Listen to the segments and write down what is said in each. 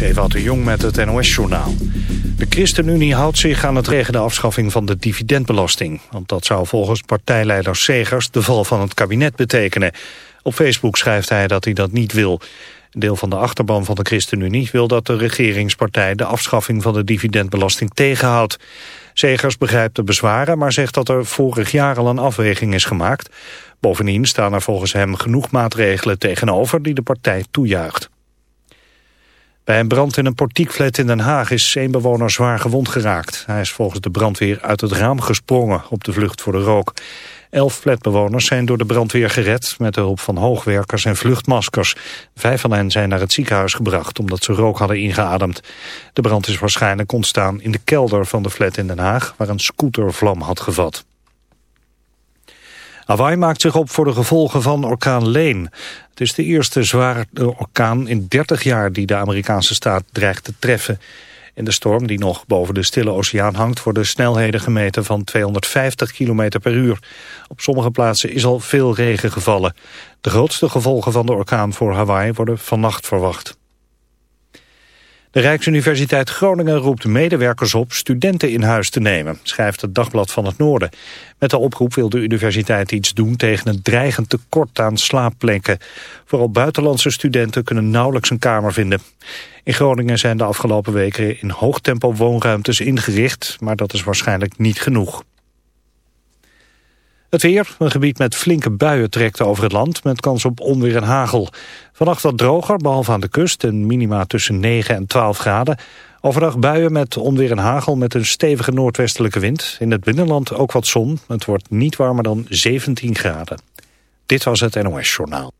Ewout de Jong met het NOS-journaal. De ChristenUnie houdt zich aan het regelen de afschaffing van de dividendbelasting. Want dat zou volgens partijleider Segers de val van het kabinet betekenen. Op Facebook schrijft hij dat hij dat niet wil. Een deel van de achterban van de ChristenUnie wil dat de regeringspartij de afschaffing van de dividendbelasting tegenhoudt. Segers begrijpt de bezwaren, maar zegt dat er vorig jaar al een afweging is gemaakt. Bovendien staan er volgens hem genoeg maatregelen tegenover die de partij toejuicht. Bij een brand in een portiekflat in Den Haag is één bewoner zwaar gewond geraakt. Hij is volgens de brandweer uit het raam gesprongen op de vlucht voor de rook. Elf flatbewoners zijn door de brandweer gered met de hulp van hoogwerkers en vluchtmaskers. Vijf van hen zijn naar het ziekenhuis gebracht omdat ze rook hadden ingeademd. De brand is waarschijnlijk ontstaan in de kelder van de flat in Den Haag waar een scooter vlam had gevat. Hawaii maakt zich op voor de gevolgen van orkaan Leen. Het is de eerste zware orkaan in 30 jaar die de Amerikaanse staat dreigt te treffen. In de storm die nog boven de stille oceaan hangt... worden snelheden gemeten van 250 km per uur. Op sommige plaatsen is al veel regen gevallen. De grootste gevolgen van de orkaan voor Hawaii worden vannacht verwacht. De Rijksuniversiteit Groningen roept medewerkers op studenten in huis te nemen, schrijft het Dagblad van het Noorden. Met de oproep wil de universiteit iets doen tegen een dreigend tekort aan slaapplekken. Vooral buitenlandse studenten kunnen nauwelijks een kamer vinden. In Groningen zijn de afgelopen weken in hoog tempo woonruimtes ingericht, maar dat is waarschijnlijk niet genoeg. Het weer, een gebied met flinke buien trekt over het land... met kans op onweer en hagel. Vannacht wat droger, behalve aan de kust... en minima tussen 9 en 12 graden. Overdag buien met onweer en hagel met een stevige noordwestelijke wind. In het binnenland ook wat zon. Het wordt niet warmer dan 17 graden. Dit was het NOS Journaal.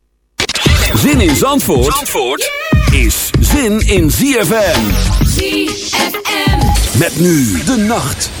Zin in Zandvoort, Zandvoort is zin in ZFM. ZFM. Met nu de nacht.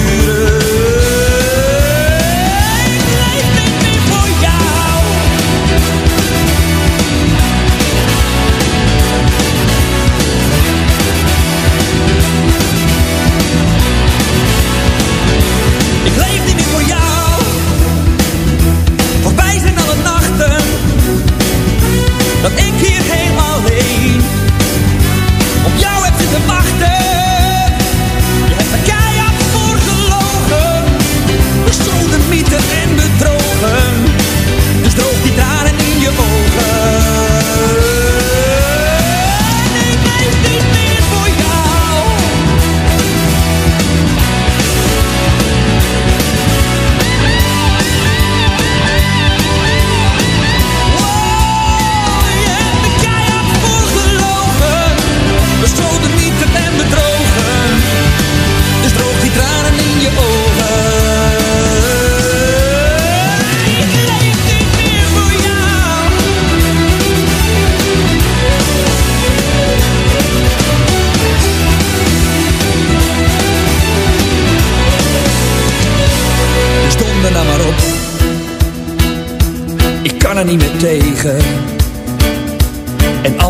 dat ik hier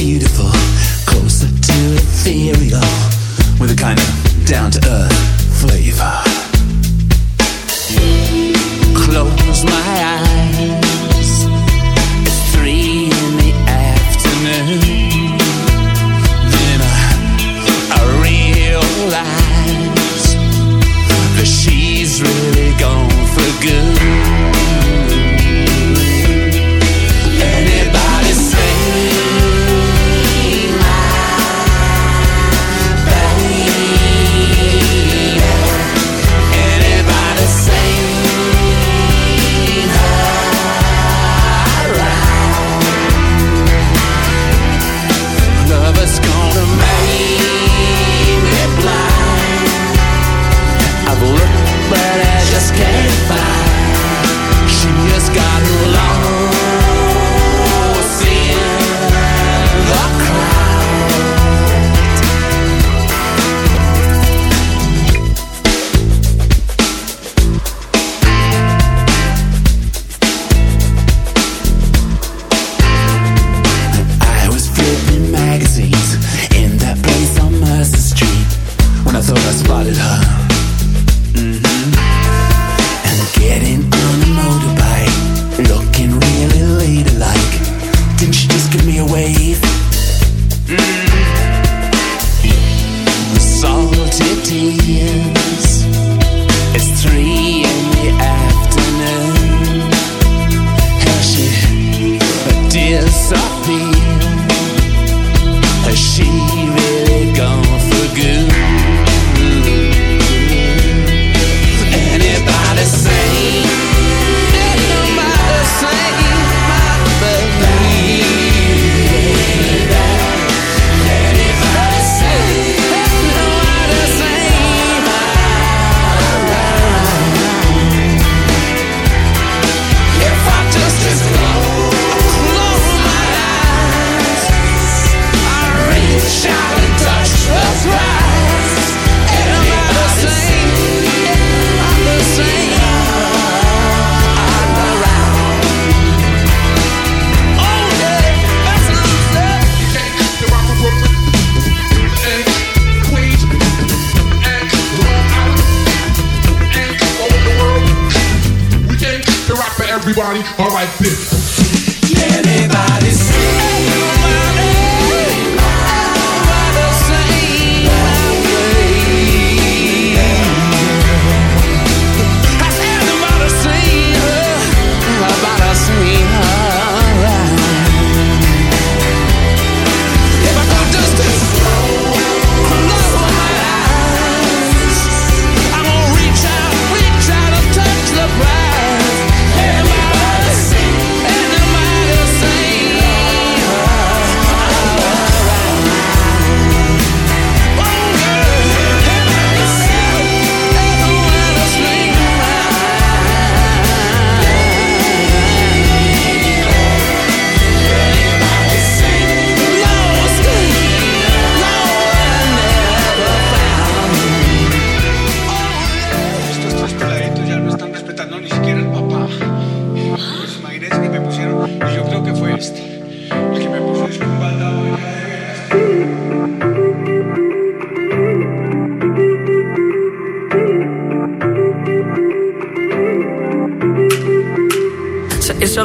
beautiful, closer to ethereal.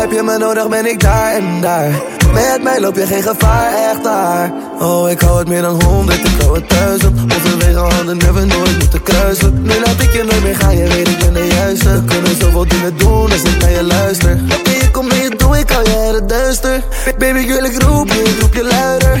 Heb je me nodig ben ik daar en daar. Met mij loop je geen gevaar, echt daar Oh ik hou het meer dan honderd, ik hou het duizend. Overwege handen never nooit moeten kruisen Nu laat ik je nooit meer gaan, je weet ik ben de juiste. Kunnen zoveel dingen doen als ik naar je luister. Oké, je komt mee, doe ik al je duister. Baby, wil ik roep je, ik roep je luider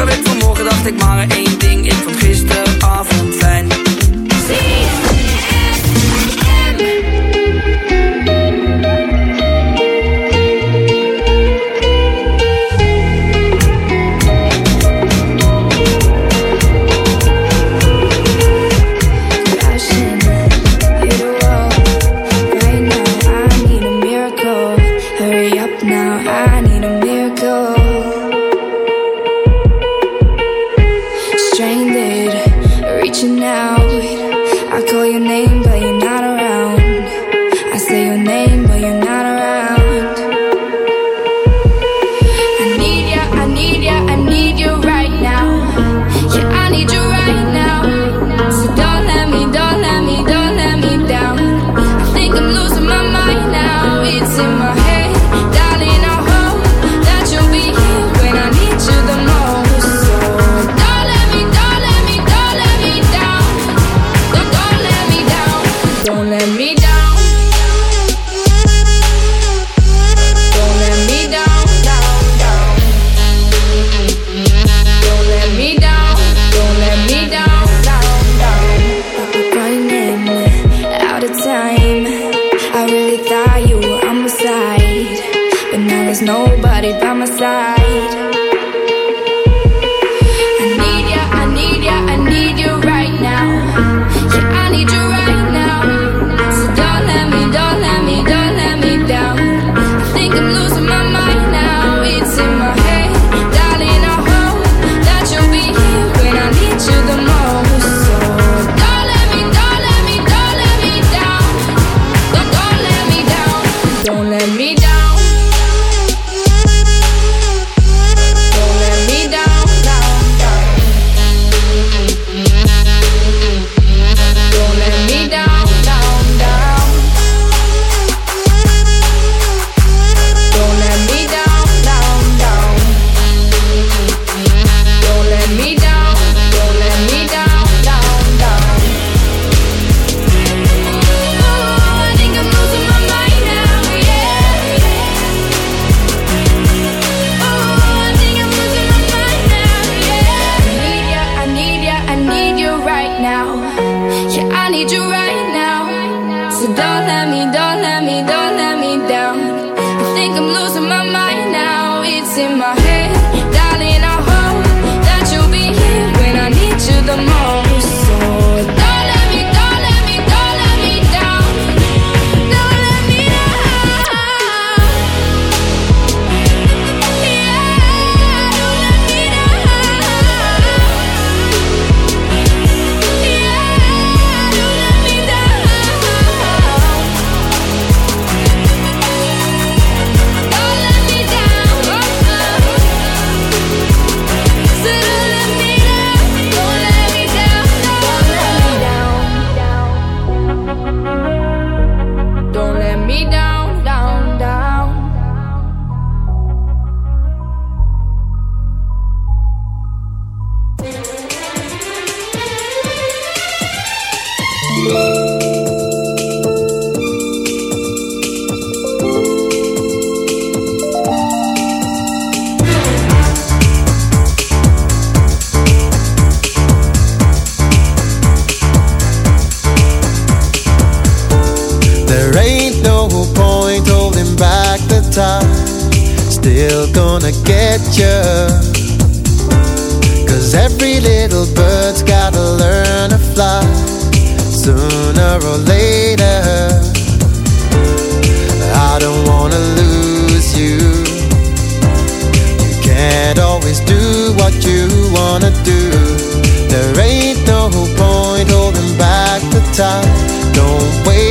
wakker werd vanmorgen dacht ik maar één ding. Ik your name,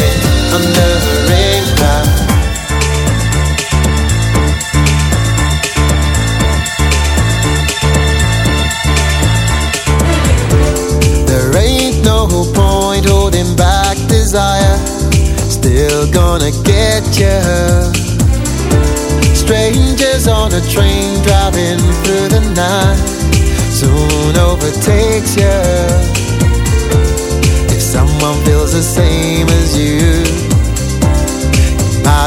been under a rain cloud. There ain't no point holding back desire. Still gonna get. Strangers on a train driving through the night soon overtakes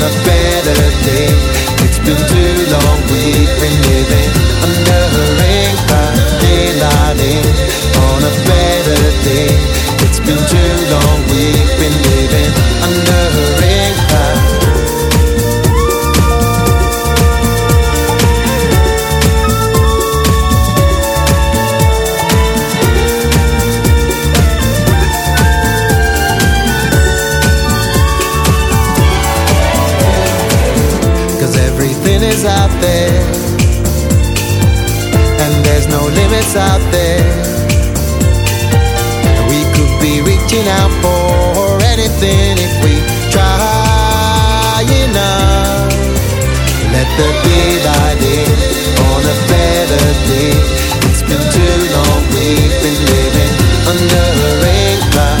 a better day. It's been too long we've been living under a rain cloud. Daylight on a better day. It's been too long In on a better day It's been too long we've been living under a rain cloud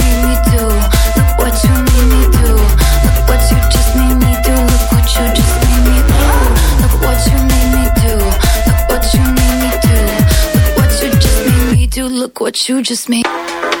you just made.